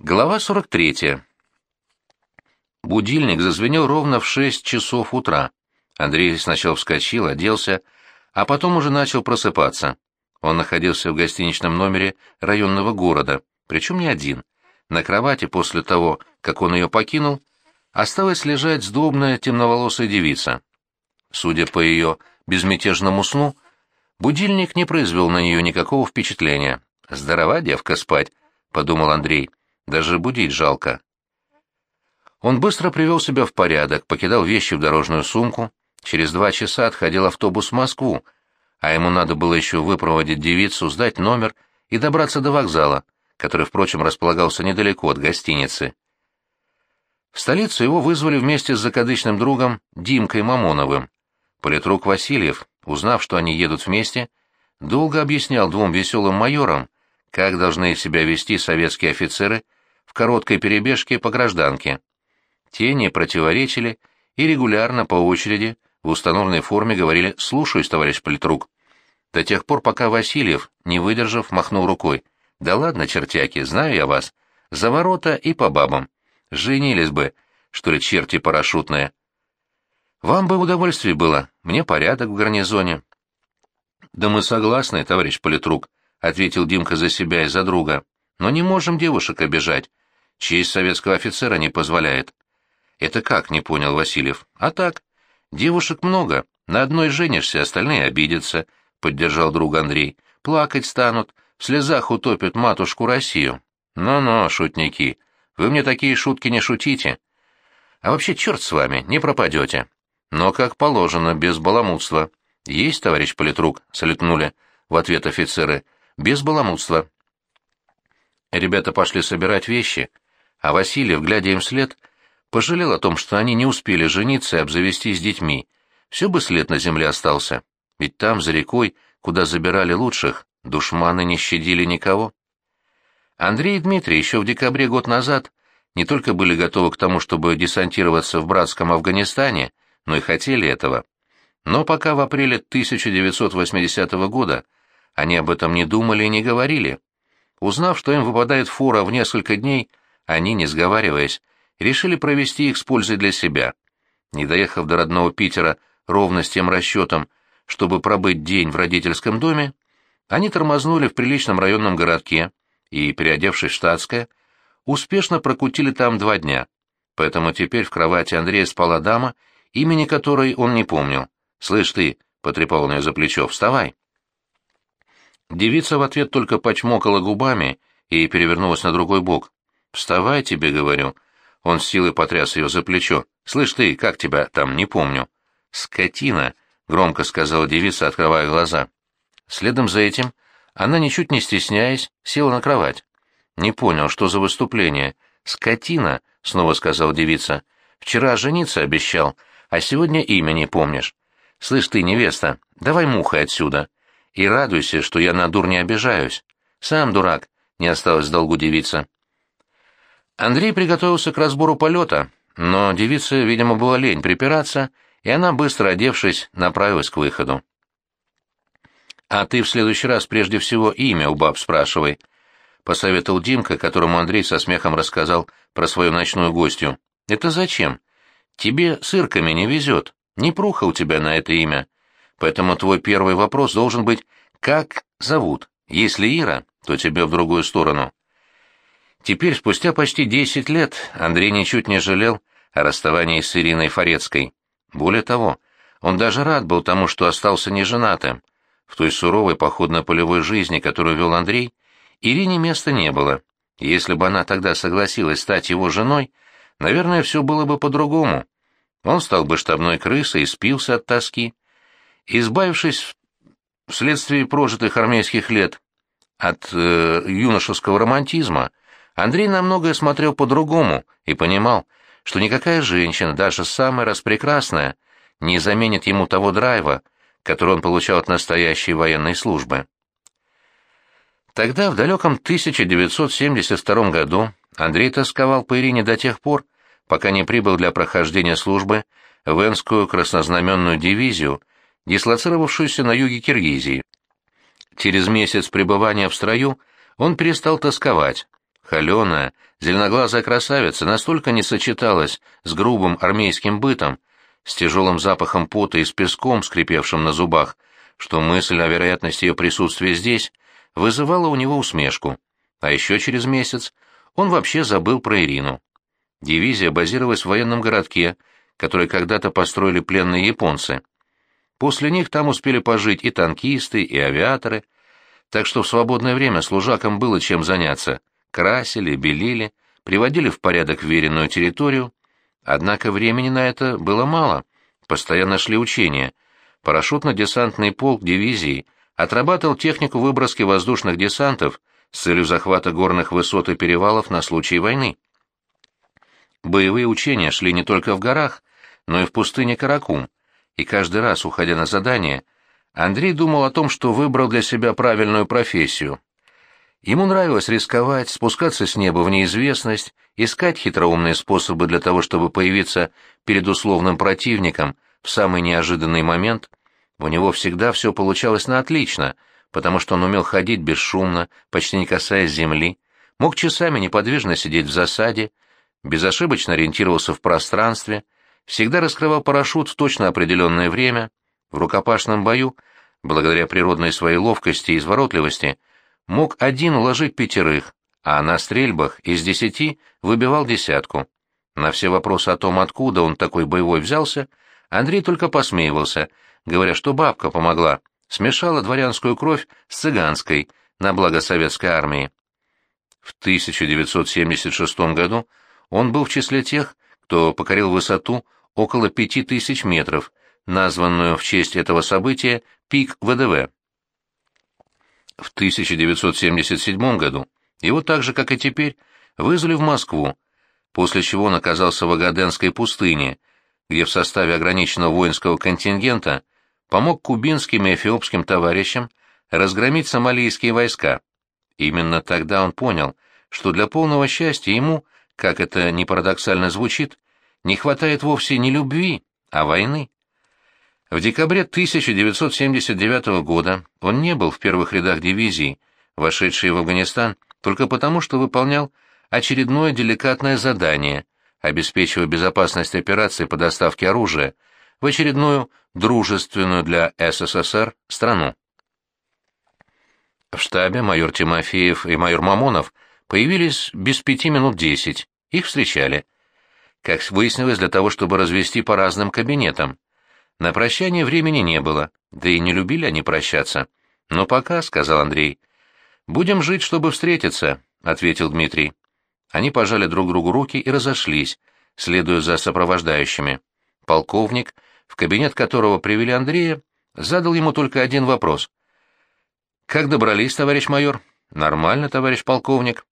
Глава 43. Будильник зазвенел ровно в шесть часов утра. Андрей сначала вскочил, оделся, а потом уже начал просыпаться. Он находился в гостиничном номере районного города, причем не один. На кровати после того, как он ее покинул, осталась лежать сдобная темноволосая девица. Судя по ее безмятежному сну, будильник не произвел на нее никакого впечатления. «Здорова девка спать», — подумал Андрей. Даже будить жалко. Он быстро привел себя в порядок, покидал вещи в дорожную сумку. Через два часа отходил автобус в Москву, а ему надо было еще выпроводить девицу, сдать номер и добраться до вокзала, который, впрочем, располагался недалеко от гостиницы. В столицу его вызвали вместе с закадычным другом Димкой Мамоновым. Политрук Васильев, узнав, что они едут вместе, долго объяснял двум веселым майорам, как должны себя вести советские офицеры короткой перебежке по гражданке. Те не противоречили и регулярно по очереди в установленной форме говорили «слушаюсь, товарищ политрук». До тех пор, пока Васильев, не выдержав, махнул рукой. «Да ладно, чертяки, знаю я вас. За ворота и по бабам. Женились бы, что ли, черти парашютные. Вам бы удовольствие было, мне порядок в гарнизоне». «Да мы согласны, товарищ политрук», — ответил Димка за себя и за друга. «Но не можем девушек обижать. Честь советского офицера не позволяет. Это как, не понял Васильев. А так. Девушек много. На одной женишься, остальные обидятся, поддержал друг Андрей. Плакать станут, в слезах утопят матушку Россию. Ну-ну, шутники, вы мне такие шутки не шутите. А вообще, черт с вами, не пропадете. Но, как положено, без баламутства. Есть, товарищ политрук, салютнули в ответ офицеры. Без баламутства. Ребята пошли собирать вещи, а Васильев, глядя им вслед, пожалел о том, что они не успели жениться и обзавестись детьми. Все бы след на земле остался. Ведь там, за рекой, куда забирали лучших, душманы не щадили никого. Андрей и Дмитрий еще в декабре год назад не только были готовы к тому, чтобы десантироваться в братском Афганистане, но и хотели этого. Но пока в апреле 1980 года они об этом не думали и не говорили. Узнав, что им выпадает фора в несколько дней, они, не сговариваясь, решили провести их с пользой для себя. Не доехав до родного Питера ровно с тем расчетом, чтобы пробыть день в родительском доме, они тормознули в приличном районном городке и, переодевшись в штатское, успешно прокутили там два дня. Поэтому теперь в кровати Андрея спала дама, имени которой он не помнил. «Слышь ты», — потрепал он ее за плечо, — «вставай». Девица в ответ только почмокала губами и перевернулась на другой бок. «Вставай, тебе говорю». Он силой потряс ее за плечо. «Слышь ты, как тебя там, не помню». «Скотина», — громко сказала девица, открывая глаза. Следом за этим она, ничуть не стесняясь, села на кровать. «Не понял, что за выступление?» «Скотина», — снова сказала девица. «Вчера жениться обещал, а сегодня имя не помнишь. Слышь ты, невеста, давай мухой отсюда. И радуйся, что я на дур не обижаюсь. Сам дурак, не осталось в долгу девица. Андрей приготовился к разбору полета, но девице, видимо, было лень припираться, и она, быстро одевшись, направилась к выходу. «А ты в следующий раз прежде всего имя у баб спрашивай», — посоветовал Димка, которому Андрей со смехом рассказал про свою ночную гостью. «Это зачем? Тебе с ирками не везет. Не пруха у тебя на это имя. Поэтому твой первый вопрос должен быть «Как зовут?» Если Ира, то тебе в другую сторону. Теперь, спустя почти десять лет, Андрей ничуть не жалел о расставании с Ириной Форецкой. Более того, он даже рад был тому, что остался неженатым. В той суровой походно-полевой жизни, которую вел Андрей, Ирине места не было. Если бы она тогда согласилась стать его женой, наверное, все было бы по-другому. Он стал бы штабной крысой и спился от тоски. Избавившись вследствие прожитых армейских лет от э, юношеского романтизма, Андрей на многое смотрел по-другому и понимал, что никакая женщина, даже самая распрекрасная, не заменит ему того драйва, который он получал от настоящей военной службы. Тогда, в далеком 1972 году, Андрей тосковал по Ирине до тех пор, пока не прибыл для прохождения службы в Энскую краснознаменную дивизию, дислоцировавшуюся на юге Киргизии. Через месяц пребывания в строю он перестал тосковать, Холеная, зеленоглазая красавица настолько не сочеталась с грубым армейским бытом, с тяжелым запахом пота и с песком, скрипевшим на зубах, что мысль о вероятности ее присутствия здесь вызывала у него усмешку. А еще через месяц он вообще забыл про Ирину. Дивизия базировалась в военном городке, который когда-то построили пленные японцы. После них там успели пожить и танкисты, и авиаторы, так что в свободное время служакам было чем заняться. Красили, белили, приводили в порядок веренную территорию. Однако времени на это было мало. Постоянно шли учения. Парашютно-десантный полк дивизии отрабатывал технику выброски воздушных десантов с целью захвата горных высот и перевалов на случай войны. Боевые учения шли не только в горах, но и в пустыне Каракум, и каждый раз, уходя на задание, Андрей думал о том, что выбрал для себя правильную профессию. Ему нравилось рисковать, спускаться с неба в неизвестность, искать хитроумные способы для того, чтобы появиться перед условным противником в самый неожиданный момент. У него всегда все получалось на отлично, потому что он умел ходить бесшумно, почти не касаясь земли, мог часами неподвижно сидеть в засаде, безошибочно ориентировался в пространстве, всегда раскрывал парашют в точно определенное время, в рукопашном бою, благодаря природной своей ловкости и изворотливости, мог один уложить пятерых, а на стрельбах из десяти выбивал десятку. На все вопросы о том, откуда он такой боевой взялся, Андрей только посмеивался, говоря, что бабка помогла, смешала дворянскую кровь с цыганской на благо советской армии. В 1976 году он был в числе тех, кто покорил высоту около пяти тысяч метров, названную в честь этого события пик ВДВ. В 1977 году его так же, как и теперь, вызвали в Москву, после чего он оказался в Агаденской пустыне, где в составе ограниченного воинского контингента помог кубинским и эфиопским товарищам разгромить сомалийские войска. Именно тогда он понял, что для полного счастья ему, как это ни парадоксально звучит, не хватает вовсе не любви, а войны. В декабре 1979 года он не был в первых рядах дивизии, вошедшей в Афганистан, только потому, что выполнял очередное деликатное задание, обеспечивая безопасность операции по доставке оружия в очередную дружественную для СССР страну. В штабе майор Тимофеев и майор Мамонов появились без пяти минут десять. Их встречали. Как выяснилось, для того, чтобы развести по разным кабинетам. На прощание времени не было, да и не любили они прощаться. «Но пока», — сказал Андрей. «Будем жить, чтобы встретиться», — ответил Дмитрий. Они пожали друг другу руки и разошлись, следуя за сопровождающими. Полковник, в кабинет которого привели Андрея, задал ему только один вопрос. «Как добрались, товарищ майор?» «Нормально, товарищ полковник».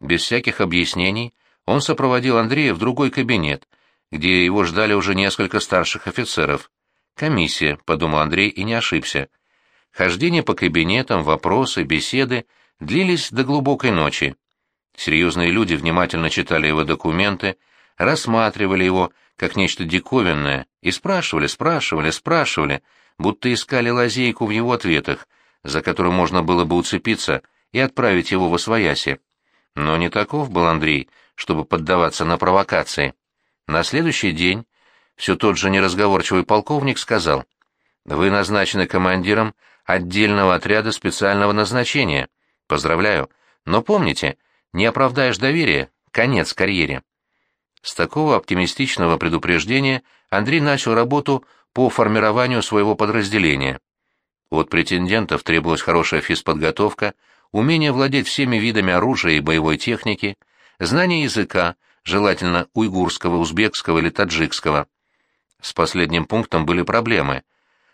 Без всяких объяснений он сопроводил Андрея в другой кабинет, где его ждали уже несколько старших офицеров. «Комиссия», — подумал Андрей и не ошибся. Хождение по кабинетам, вопросы, беседы длились до глубокой ночи. Серьезные люди внимательно читали его документы, рассматривали его как нечто диковинное и спрашивали, спрашивали, спрашивали, будто искали лазейку в его ответах, за которую можно было бы уцепиться и отправить его во свояси. Но не таков был Андрей, чтобы поддаваться на провокации. На следующий день все тот же неразговорчивый полковник сказал, «Вы назначены командиром отдельного отряда специального назначения. Поздравляю. Но помните, не оправдаешь доверия, конец карьере». С такого оптимистичного предупреждения Андрей начал работу по формированию своего подразделения. От претендентов требовалась хорошая физподготовка, умение владеть всеми видами оружия и боевой техники, знание языка, желательно уйгурского, узбекского или таджикского, с последним пунктом были проблемы.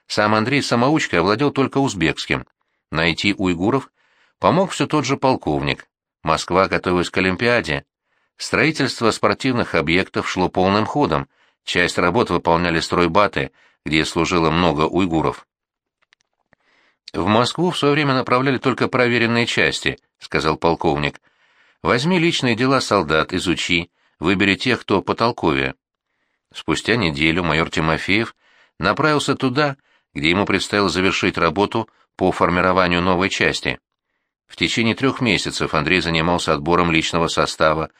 Сам Андрей самоучкой овладел только узбекским. Найти уйгуров помог все тот же полковник. Москва готовилась к Олимпиаде. Строительство спортивных объектов шло полным ходом. Часть работ выполняли стройбаты, где служило много уйгуров. «В Москву в свое время направляли только проверенные части», — сказал полковник. «Возьми личные дела солдат, изучи, выбери тех, кто потолковее». Спустя неделю майор Тимофеев направился туда, где ему предстояло завершить работу по формированию новой части. В течение трех месяцев Андрей занимался отбором личного состава,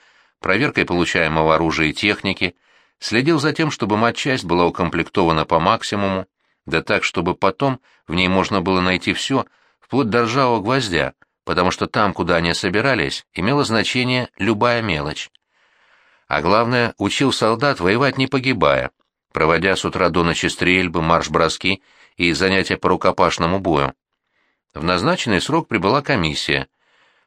проверкой получаемого оружия и техники, следил за тем, чтобы матчасть была укомплектована по максимуму, да так, чтобы потом в ней можно было найти все, вплоть до ржавого гвоздя, потому что там, куда они собирались, имело значение любая мелочь. А главное, учил солдат воевать не погибая, проводя с утра до ночи стрельбы, марш-броски и занятия по рукопашному бою. В назначенный срок прибыла комиссия.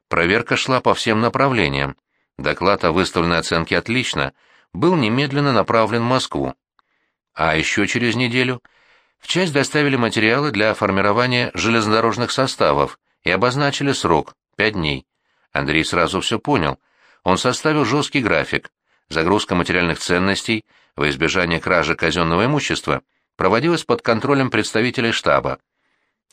Проверка шла по всем направлениям. Доклад о выставленной оценке «отлично» был немедленно направлен в Москву. А еще через неделю в часть доставили материалы для формирования железнодорожных составов и обозначили срок — пять дней. Андрей сразу все понял. Он составил жесткий график. Загрузка материальных ценностей во избежание кражи казенного имущества проводилась под контролем представителей штаба.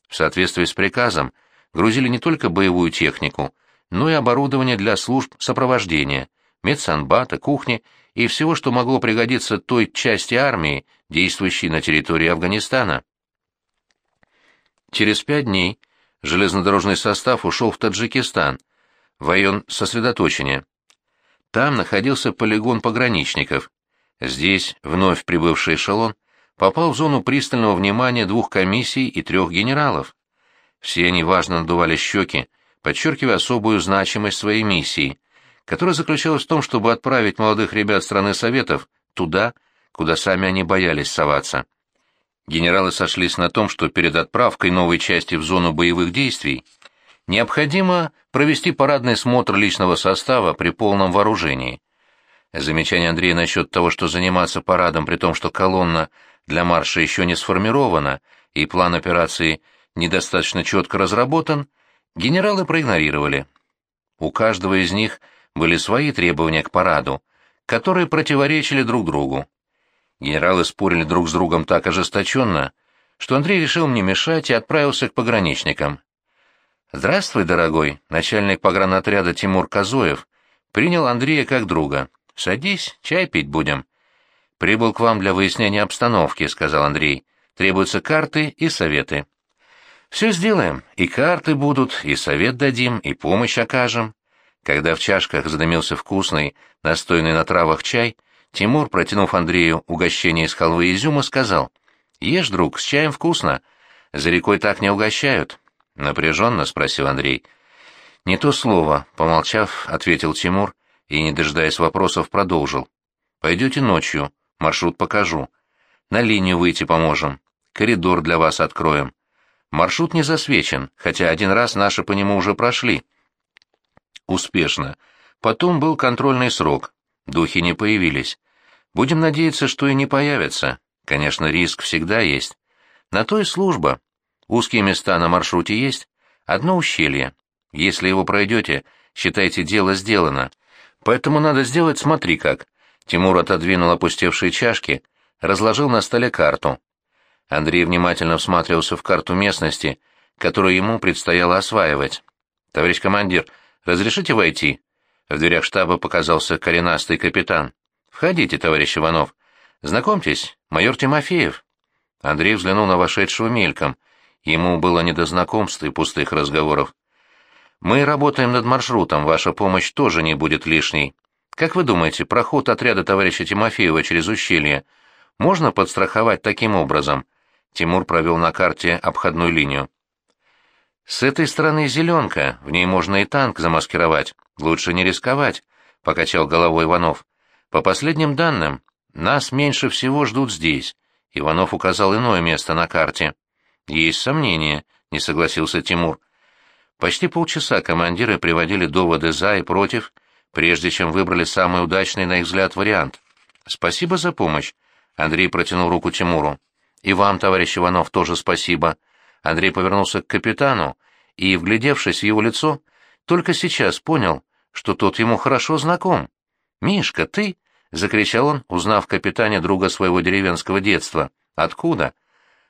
В соответствии с приказом грузили не только боевую технику, но и оборудование для служб сопровождения, медсанбата, кухни и всего, что могло пригодиться той части армии, действующей на территории Афганистана. Через пять дней железнодорожный состав ушел в Таджикистан, в район сосредоточения. Там находился полигон пограничников. Здесь вновь прибывший эшелон попал в зону пристального внимания двух комиссий и трех генералов. Все они важно надували щеки, подчеркивая особую значимость своей миссии, которая заключалась в том, чтобы отправить молодых ребят страны Советов туда, куда сами они боялись соваться. Генералы сошлись на том, что перед отправкой новой части в зону боевых действий необходимо провести парадный смотр личного состава при полном вооружении. Замечание Андрея насчет того, что заниматься парадом при том, что колонна для марша еще не сформирована и план операции недостаточно четко разработан, генералы проигнорировали. У каждого из них были свои требования к параду, которые противоречили друг другу. Генералы спорили друг с другом так ожесточенно, что Андрей решил мне мешать и отправился к пограничникам. «Здравствуй, дорогой!» — начальник погранотряда Тимур Козоев принял Андрея как друга. «Садись, чай пить будем». «Прибыл к вам для выяснения обстановки», — сказал Андрей. «Требуются карты и советы». «Все сделаем. И карты будут, и совет дадим, и помощь окажем». Когда в чашках задымился вкусный, настойный на травах чай, Тимур, протянув Андрею угощение из халвы и изюма, сказал, «Ешь, друг, с чаем вкусно. За рекой так не угощают». «Напряженно?» — спросил Андрей. «Не то слово», — помолчав, ответил Тимур и, не дожидаясь вопросов, продолжил. «Пойдете ночью, маршрут покажу. На линию выйти поможем. Коридор для вас откроем. Маршрут не засвечен, хотя один раз наши по нему уже прошли. Успешно. Потом был контрольный срок. Духи не появились. Будем надеяться, что и не появятся. Конечно, риск всегда есть. На то и служба. Узкие места на маршруте есть. Одно ущелье. Если его пройдете, считайте, дело сделано. Поэтому надо сделать смотри как. Тимур отодвинул опустевшие чашки, разложил на столе карту. Андрей внимательно всматривался в карту местности, которую ему предстояло осваивать. «Товарищ командир, разрешите войти?» В дверях штаба показался коренастый капитан. «Входите, товарищ Иванов. Знакомьтесь, майор Тимофеев». Андрей взглянул на вошедшего мельком. Ему было не до знакомств и пустых разговоров. «Мы работаем над маршрутом, ваша помощь тоже не будет лишней. Как вы думаете, проход отряда товарища Тимофеева через ущелье можно подстраховать таким образом?» Тимур провел на карте обходную линию. «С этой стороны зеленка, в ней можно и танк замаскировать. Лучше не рисковать», — покачал головой Иванов. «По последним данным, нас меньше всего ждут здесь». Иванов указал иное место на карте. «Есть сомнения», — не согласился Тимур. Почти полчаса командиры приводили доводы «за» и «против», прежде чем выбрали самый удачный, на их взгляд, вариант. «Спасибо за помощь», — Андрей протянул руку Тимуру. «И вам, товарищ Иванов, тоже спасибо». Андрей повернулся к капитану и, вглядевшись в его лицо, только сейчас понял, что тот ему хорошо знаком. «Мишка, ты?» — закричал он, узнав капитане друга своего деревенского детства. «Откуда?»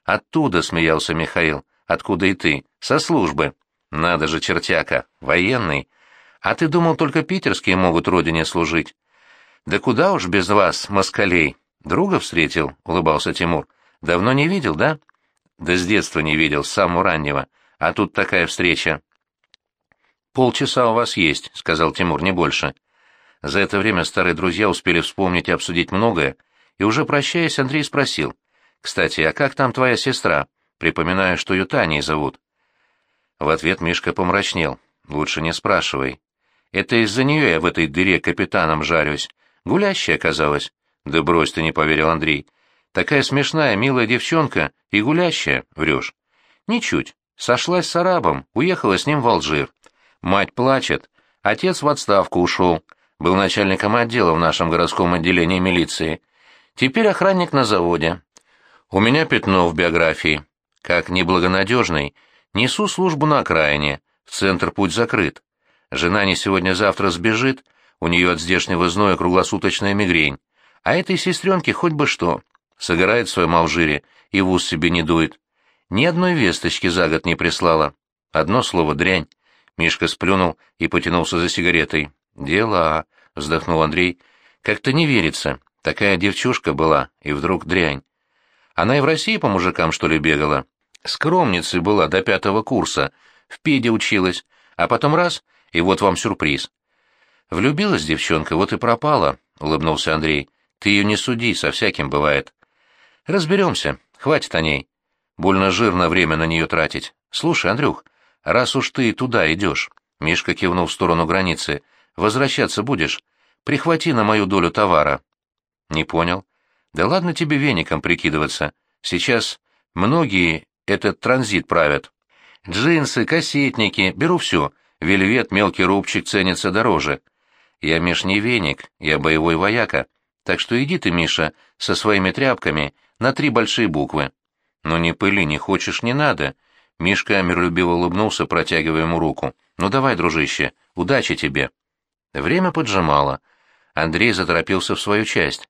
«Оттуда», — смеялся Михаил. «Откуда и ты? Со службы». «Надо же, чертяка, военный. А ты думал, только питерские могут родине служить?» «Да куда уж без вас, москалей?» «Друга встретил?» — улыбался Тимур. «Давно не видел, да?» «Да с детства не видел, с самого раннего. А тут такая встреча». «Полчаса у вас есть», — сказал Тимур, — «не больше». За это время старые друзья успели вспомнить и обсудить многое, и уже прощаясь, Андрей спросил. «Кстати, а как там твоя сестра? Припоминаю, что ее Таней зовут». В ответ Мишка помрачнел. «Лучше не спрашивай. Это из-за нее я в этой дыре капитаном жарюсь. Гулящая оказалась». «Да брось ты, не поверил Андрей. Такая смешная, милая девчонка и гулящая, врешь». «Ничуть. Сошлась с арабом, уехала с ним в Алжир. Мать плачет. Отец в отставку ушел. Был начальником отдела в нашем городском отделении милиции. Теперь охранник на заводе. У меня пятно в биографии. Как неблагонадежный, несу службу на окраине, в центр путь закрыт. Жена не сегодня-завтра сбежит, у нее от здешнего зноя круглосуточная мигрень. А этой сестренке хоть бы что. Сыграет в своем Алжире и в ус себе не дует. Ни одной весточки за год не прислала. Одно слово — дрянь. Мишка сплюнул и потянулся за сигаретой. «Дела», — вздохнул Андрей. «Как-то не верится. Такая девчушка была, и вдруг дрянь. Она и в России по мужикам, что ли, бегала? Скромницей была до пятого курса, в педе училась, а потом раз, и вот вам сюрприз». «Влюбилась девчонка, вот и пропала», — улыбнулся Андрей. «Ты ее не суди, со всяким бывает». «Разберемся, хватит о ней. Больно жирно время на нее тратить. Слушай, Андрюх, раз уж ты туда идешь, Мишка кивнул в сторону границы, возвращаться будешь? Прихвати на мою долю товара. Не понял. Да ладно тебе веником прикидываться. Сейчас многие этот транзит правят. Джинсы, кассетники, беру все. Вельвет, мелкий рубчик ценится дороже. Я, Миш, не веник, я боевой вояка. Так что иди ты, Миша, со своими тряпками на три большие буквы. «Ну не пыли, не хочешь, не надо». Мишка миролюбиво улыбнулся, протягивая ему руку. «Ну давай, дружище, удачи тебе». Время поджимало. Андрей заторопился в свою часть.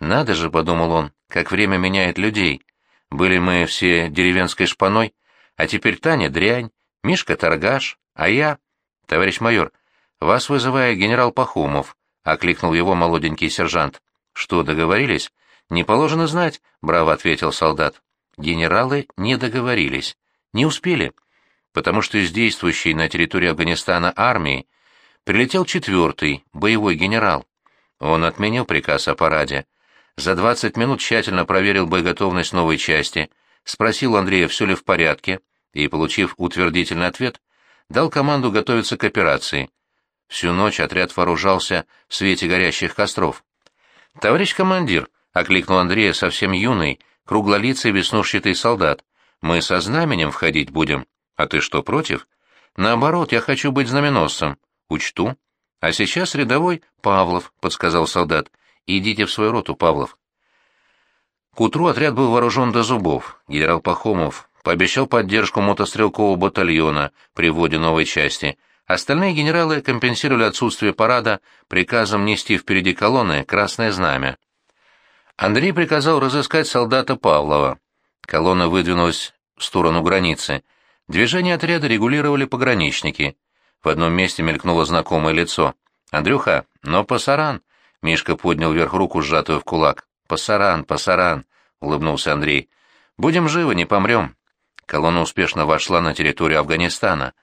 «Надо же», — подумал он, — «как время меняет людей. Были мы все деревенской шпаной, а теперь Таня дрянь, Мишка торгаш, а я...» «Товарищ майор, вас вызывает генерал Пахомов», — окликнул его молоденький сержант. «Что, договорились?» «Не положено знать», — браво ответил солдат. Генералы не договорились, не успели, потому что из действующей на территории Афганистана армии прилетел четвертый, боевой генерал. Он отменил приказ о параде. За 20 минут тщательно проверил боеготовность новой части, спросил Андрея, все ли в порядке, и, получив утвердительный ответ, дал команду готовиться к операции. Всю ночь отряд вооружался в свете горящих костров. «Товарищ командир», — окликнул Андрея совсем юный, круглолицый веснушчатый солдат. Мы со знаменем входить будем. А ты что, против? Наоборот, я хочу быть знаменосцем. Учту. А сейчас рядовой Павлов, подсказал солдат. Идите в свою роту, Павлов. К утру отряд был вооружен до зубов. Генерал Пахомов пообещал поддержку мотострелкового батальона при вводе новой части. Остальные генералы компенсировали отсутствие парада приказом нести впереди колонны красное знамя. Андрей приказал разыскать солдата Павлова. Колонна выдвинулась в сторону границы. Движение отряда регулировали пограничники. В одном месте мелькнуло знакомое лицо. «Андрюха, но пасаран!» Мишка поднял вверх руку, сжатую в кулак. «Пасаран, пасаран!» — улыбнулся Андрей. «Будем живы, не помрем!» Колонна успешно вошла на территорию Афганистана.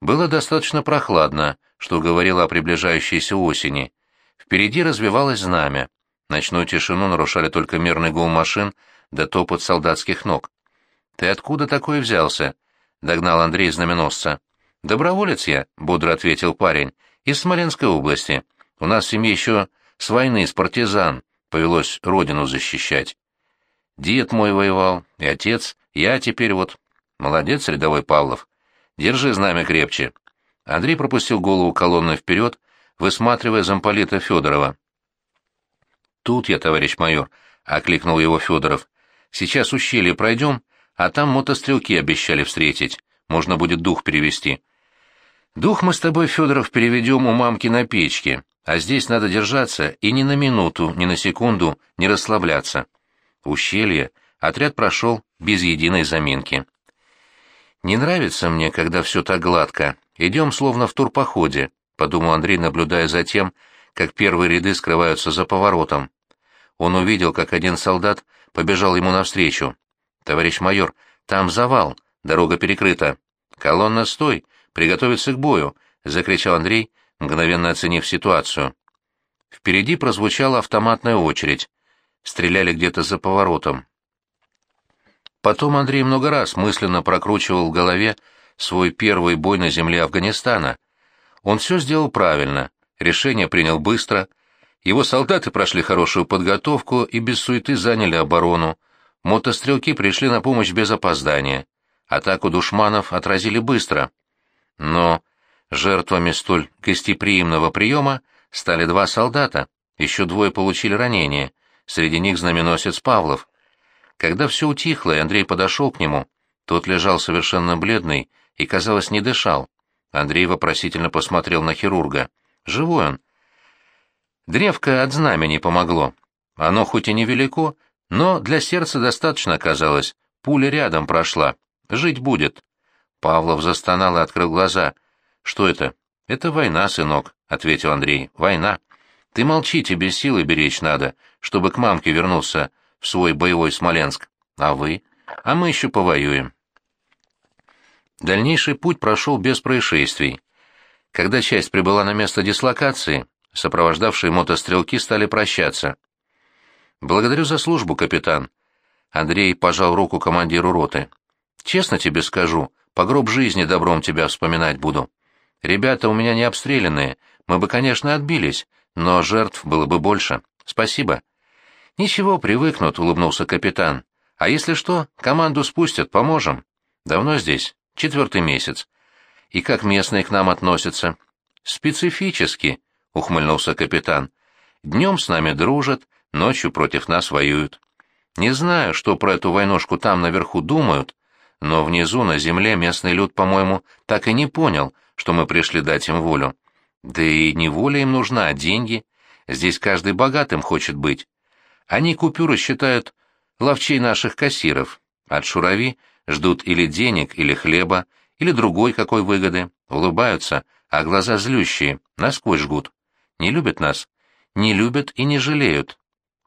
Было достаточно прохладно, что говорило о приближающейся осени. Впереди развивалось знамя. Ночную тишину нарушали только мирный гул машин да топот солдатских ног. «Ты откуда такой взялся?» — догнал Андрей знаменосца. «Доброволец я», — бодро ответил парень, — «из Смоленской области. У нас в семье еще с войны, с партизан, повелось родину защищать. Дед мой воевал, и отец, я теперь вот. Молодец, рядовой Павлов. Держи знамя крепче». Андрей пропустил голову колонны вперед, высматривая замполита Федорова. «Тут я, товарищ майор», — окликнул его Федоров. «Сейчас ущелье пройдем, а там мотострелки обещали встретить. Можно будет дух перевести». «Дух мы с тобой, Федоров, переведем у мамки на печке, а здесь надо держаться и ни на минуту, ни на секунду не расслабляться». Ущелье отряд прошел без единой заминки. «Не нравится мне, когда все так гладко. Идем словно в турпоходе», — подумал Андрей, наблюдая за тем, как первые ряды скрываются за поворотом. Он увидел, как один солдат побежал ему навстречу. «Товарищ майор, там завал, дорога перекрыта. Колонна, стой!» Приготовиться к бою!» — закричал Андрей, мгновенно оценив ситуацию. Впереди прозвучала автоматная очередь. Стреляли где-то за поворотом. Потом Андрей много раз мысленно прокручивал в голове свой первый бой на земле Афганистана. Он все сделал правильно, решение принял быстро. Его солдаты прошли хорошую подготовку и без суеты заняли оборону. Мотострелки пришли на помощь без опоздания. Атаку душманов отразили быстро. Но жертвами столь гостеприимного приема стали два солдата, еще двое получили ранения, среди них знаменосец Павлов. Когда все утихло, и Андрей подошел к нему, тот лежал совершенно бледный и, казалось, не дышал. Андрей вопросительно посмотрел на хирурга. «Живой он». Древко от знамени помогло. Оно хоть и невелико, но для сердца достаточно оказалось. Пуля рядом прошла. Жить будет. Павлов застонал и открыл глаза. «Что это?» «Это война, сынок», — ответил Андрей. «Война. Ты молчи, тебе силы беречь надо, чтобы к мамке вернулся в свой боевой Смоленск. А вы? А мы еще повоюем». Дальнейший путь прошел без происшествий. Когда часть прибыла на место дислокации, сопровождавшие мотострелки стали прощаться. «Благодарю за службу, капитан». Андрей пожал руку командиру роты. «Честно тебе скажу, по гроб жизни добром тебя вспоминать буду. Ребята у меня не обстрелянные, мы бы, конечно, отбились, но жертв было бы больше. Спасибо». «Ничего, привыкнут», — улыбнулся капитан. «А если что, команду спустят, поможем. Давно здесь?» Четвертый месяц. И как местные к нам относятся? Специфически, ухмыльнулся капитан. Днем с нами дружат, ночью против нас воюют. Не знаю, что про эту войнушку там наверху думают, но внизу на земле местный люд, по-моему, так и не понял, что мы пришли дать им волю. Да и не воля им нужна, а деньги. Здесь каждый богатым хочет быть. Они купюры считают ловчей наших кассиров. От шурави ждут или денег, или хлеба, или другой какой выгоды, улыбаются, а глаза злющие, насквозь жгут. Не любят нас, не любят и не жалеют.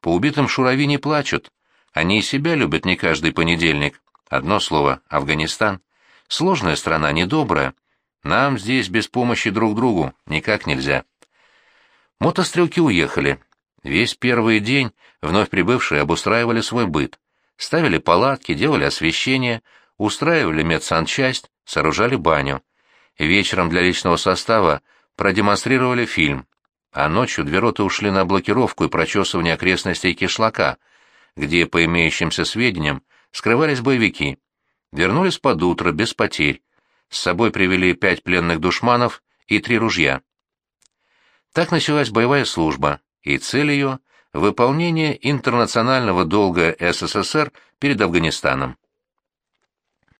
По убитым шурави не плачут, они и себя любят не каждый понедельник. Одно слово — Афганистан. Сложная страна, недобрая. Нам здесь без помощи друг другу никак нельзя. Мотострелки уехали. Весь первый день вновь прибывшие обустраивали свой быт ставили палатки, делали освещение, устраивали медсанчасть, сооружали баню. Вечером для личного состава продемонстрировали фильм, а ночью две роты ушли на блокировку и прочесывание окрестностей Кишлака, где, по имеющимся сведениям, скрывались боевики. Вернулись под утро, без потерь. С собой привели пять пленных душманов и три ружья. Так началась боевая служба, и цель ее выполнение интернационального долга СССР перед Афганистаном.